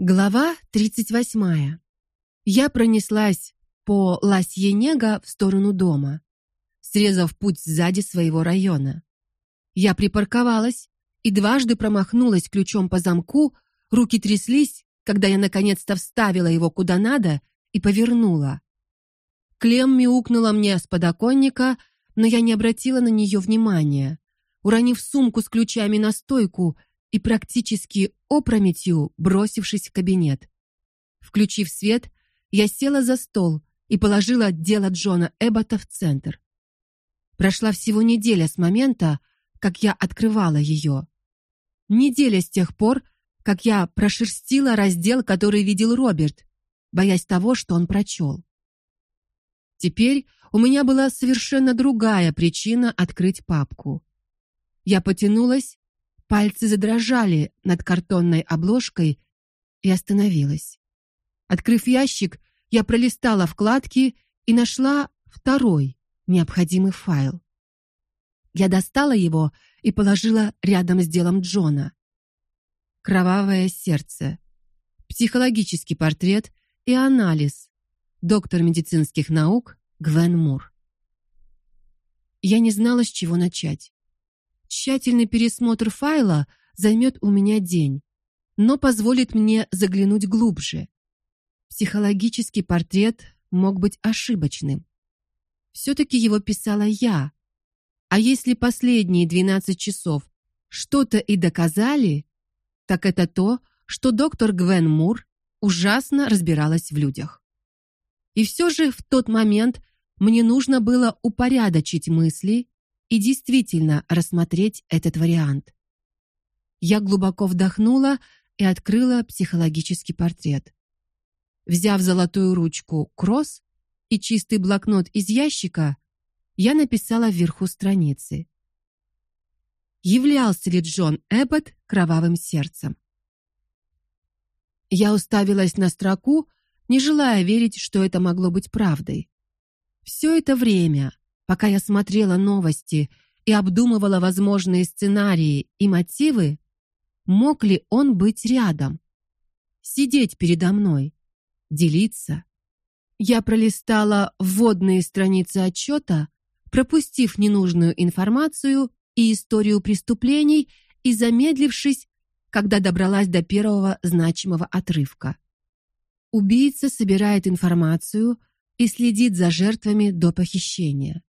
Глава 38. Я пронеслась по Ласьенега в сторону дома, срезав путь сзади своего района. Я припарковалась и дважды промахнулась ключом по замку, руки тряслись, когда я наконец-то вставила его куда надо и повернула. Клем мяукнула мне с подоконника, но я не обратила на нее внимания. Уронив сумку с ключами на стойку, и практически опрометью бросившись в кабинет. Включив свет, я села за стол и положила дело Джона Эббота в центр. Прошла всего неделя с момента, как я открывала ее. Неделя с тех пор, как я прошерстила раздел, который видел Роберт, боясь того, что он прочел. Теперь у меня была совершенно другая причина открыть папку. Я потянулась Пальцы задрожали над картонной обложкой и остановилась. Открыв ящик, я пролистала вкладки и нашла второй необходимый файл. Я достала его и положила рядом с делом Джона. Кровавое сердце. Психологический портрет и анализ. Доктор медицинских наук Гвен Мур. Я не знала, с чего начать. Тщательный пересмотр файла займет у меня день, но позволит мне заглянуть глубже. Психологический портрет мог быть ошибочным. все таки его писала я. А если последние 12 часов что-то и доказали, так это то, что доктор Гвен Мур ужасно разбиралась в людях. И все же в тот момент мне нужно было упорядочить мысли и действительно рассмотреть этот вариант. Я глубоко вдохнула и открыла психологический портрет. Взяв золотую ручку кросс и чистый блокнот из ящика, я написала вверху страницы. Являлся ли Джон Эббот кровавым сердцем? Я уставилась на строку, не желая верить, что это могло быть правдой. Все это время Пока я смотрела новости и обдумывала возможные сценарии и мотивы, мог ли он быть рядом, сидеть передо мной, делиться? Я пролистала вводные страницы отчета, пропустив ненужную информацию и историю преступлений и замедлившись, когда добралась до первого значимого отрывка. Убийца собирает информацию и следит за жертвами до похищения.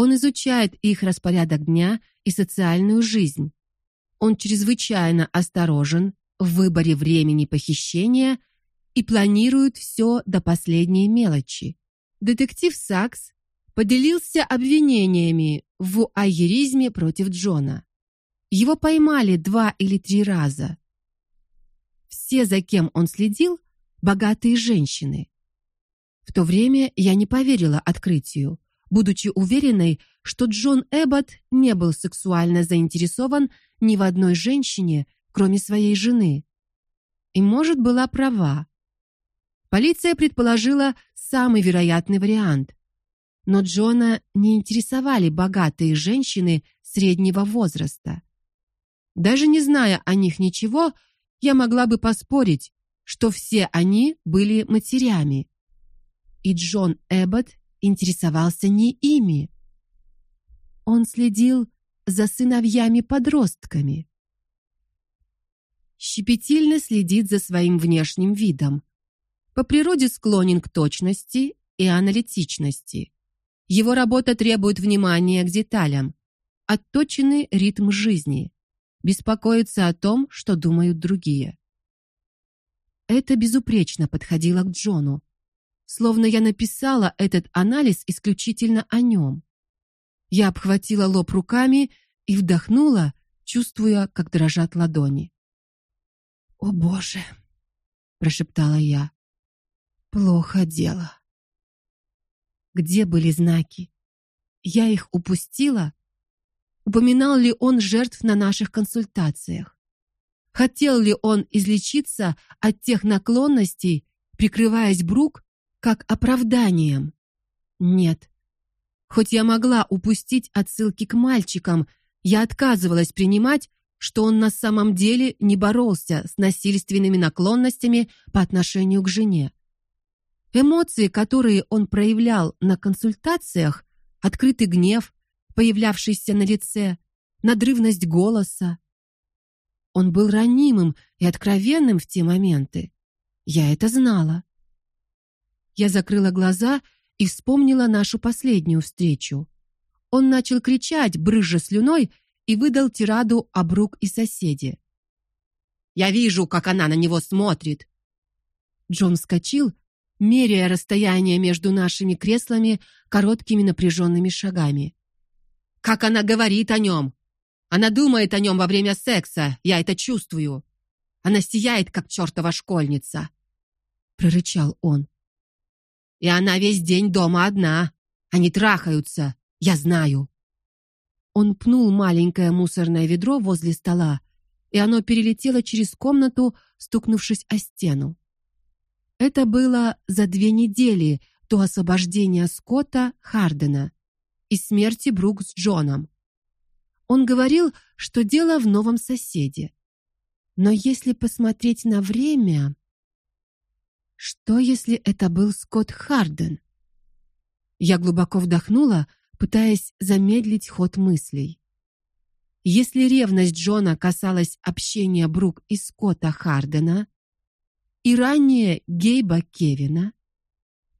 Он изучает их распорядок дня и социальную жизнь. Он чрезвычайно осторожен в выборе времени похищения и планирует все до последней мелочи. Детектив Сакс поделился обвинениями в айеризме против Джона. Его поймали два или три раза. Все, за кем он следил, богатые женщины. В то время я не поверила открытию будучи уверенной, что Джон Эббот не был сексуально заинтересован ни в одной женщине, кроме своей жены. И, может, была права. Полиция предположила самый вероятный вариант. Но Джона не интересовали богатые женщины среднего возраста. Даже не зная о них ничего, я могла бы поспорить, что все они были матерями. И Джон Эббот интересовался не ими. Он следил за сыновьями-подростками. Щепетильно следит за своим внешним видом. По природе склонен к точности и аналитичности. Его работа требует внимания к деталям, отточенный ритм жизни, беспокоится о том, что думают другие. Это безупречно подходило к Джону словно я написала этот анализ исключительно о нем. Я обхватила лоб руками и вдохнула, чувствуя, как дрожат ладони. "О, боже", прошептала я. "Плохо дело. Где были знаки? Я их упустила? Упоминал ли он жертв на наших консультациях? Хотел ли он излечиться от тех наклонностей, прикрываясь Брук как оправданием. Нет. Хоть я могла упустить отсылки к мальчикам, я отказывалась принимать, что он на самом деле не боролся с насильственными наклонностями по отношению к жене. Эмоции, которые он проявлял на консультациях, открытый гнев, появлявшийся на лице, надрывность голоса. Он был ранимым и откровенным в те моменты. Я это знала. Я закрыла глаза и вспомнила нашу последнюю встречу. Он начал кричать, брызжа слюной, и выдал тираду об рук и соседи. Я вижу, как она на него смотрит. Джон вскочил, меряя расстояние между нашими креслами короткими напряженными шагами. Как она говорит о нем! Она думает о нем во время секса, я это чувствую. Она сияет, как чертова школьница, прорычал он. И она весь день дома одна. Они трахаются, я знаю. Он пнул маленькое мусорное ведро возле стола, и оно перелетело через комнату, стукнувшись о стену. Это было за две недели до освобождения Скотта Хардена и смерти Брук с Джоном. Он говорил, что дело в новом соседе. Но если посмотреть на время, что если это был Скотт Харден? Я глубоко вдохнула, пытаясь замедлить ход мыслей. Если ревность Джона касалась общения Брук и Скотта Хардена и ранее Гейба Кевина,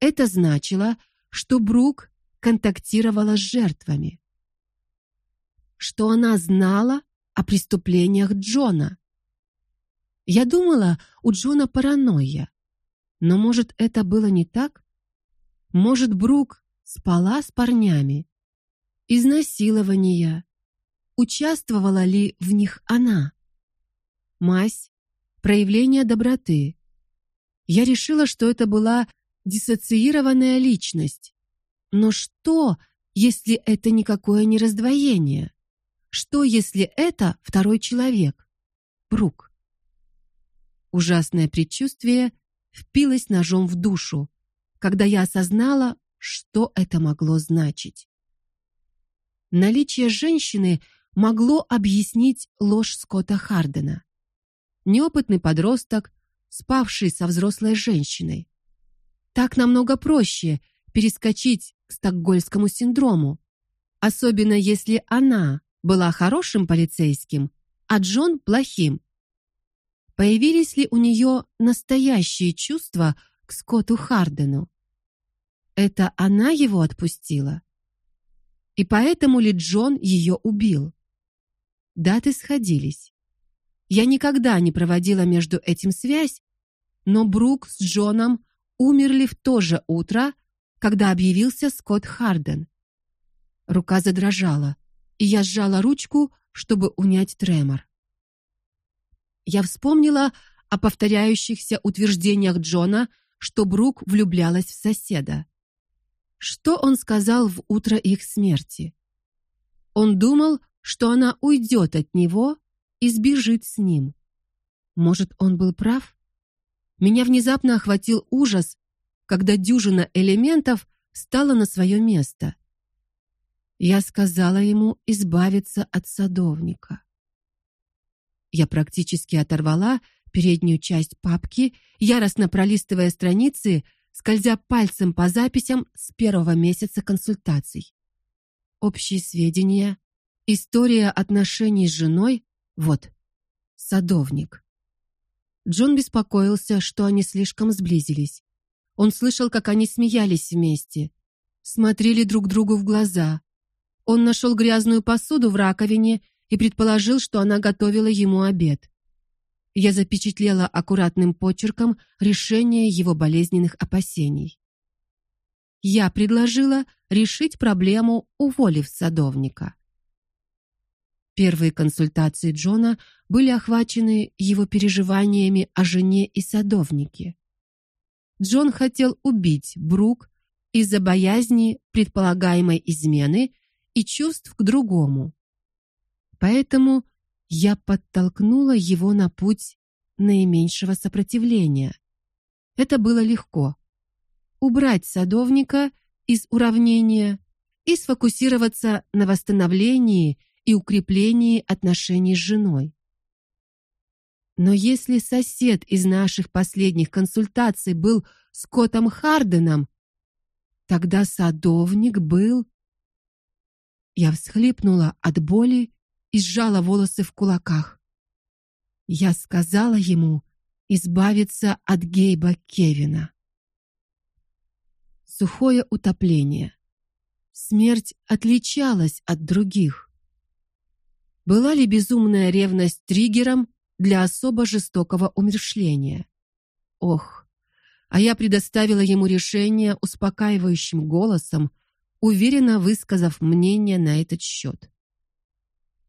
это значило, что Брук контактировала с жертвами, что она знала о преступлениях Джона. Я думала, у Джона паранойя. Но может, это было не так? Может, Брук спала с парнями? Изнасилования. Участвовала ли в них она? Мась, проявление доброты. Я решила, что это была диссоциированная личность. Но что, если это никакое не раздвоение? Что, если это второй человек? Брук. Ужасное предчувствие впилось ножом в душу, когда я осознала, что это могло значить. Наличие женщины могло объяснить ложь Скотта Хардена. Неопытный подросток, спавший со взрослой женщиной. Так намного проще перескочить к стокгольмскому синдрому, особенно если она была хорошим полицейским, а Джон плохим. Появились ли у нее настоящие чувства к Скотту Хардену? Это она его отпустила. И поэтому ли Джон ее убил? Даты сходились. Я никогда не проводила между этим связь, но Брук с Джоном умерли в то же утро, когда объявился Скотт Харден. Рука задрожала, и я сжала ручку, чтобы унять тремор. Я вспомнила о повторяющихся утверждениях Джона, что Брук влюблялась в соседа. Что он сказал в утро их смерти? Он думал, что она уйдет от него и сбежит с ним. Может, он был прав? Меня внезапно охватил ужас, когда дюжина элементов стала на свое место. Я сказала ему избавиться от садовника. Я практически оторвала переднюю часть папки, яростно пролистывая страницы, скользя пальцем по записям с первого месяца консультаций. Общие сведения, история отношений с женой, вот. Садовник. Джон беспокоился, что они слишком сблизились. Он слышал, как они смеялись вместе, смотрели друг другу в глаза. Он нашел грязную посуду в раковине и предположил, что она готовила ему обед. Я запечатлела аккуратным почерком решение его болезненных опасений. Я предложила решить проблему, уволив садовника. Первые консультации Джона были охвачены его переживаниями о жене и садовнике. Джон хотел убить Брук из-за боязни предполагаемой измены и чувств к другому. Поэтому я подтолкнула его на путь наименьшего сопротивления. Это было легко. Убрать садовника из уравнения и сфокусироваться на восстановлении и укреплении отношений с женой. Но если сосед из наших последних консультаций был Скоттом Харденом, тогда садовник был Я всхлипнула от боли и сжала волосы в кулаках. Я сказала ему избавиться от Гейба Кевина. Сухое утопление. Смерть отличалась от других. Была ли безумная ревность триггером для особо жестокого умерщвления? Ох, а я предоставила ему решение успокаивающим голосом, уверенно высказав мнение на этот счет.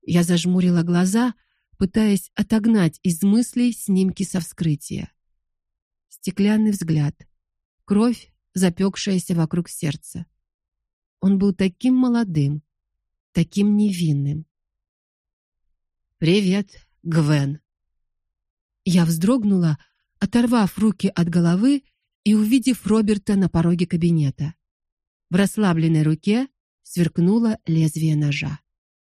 Я зажмурила глаза, пытаясь отогнать из мыслей снимки со вскрытия. Стеклянный взгляд, кровь, запекшаяся вокруг сердца. Он был таким молодым, таким невинным. Привет, Гвен. Я вздрогнула, оторвав руки от головы и увидев Роберта на пороге кабинета. В расслабленной руке сверкнуло лезвие ножа.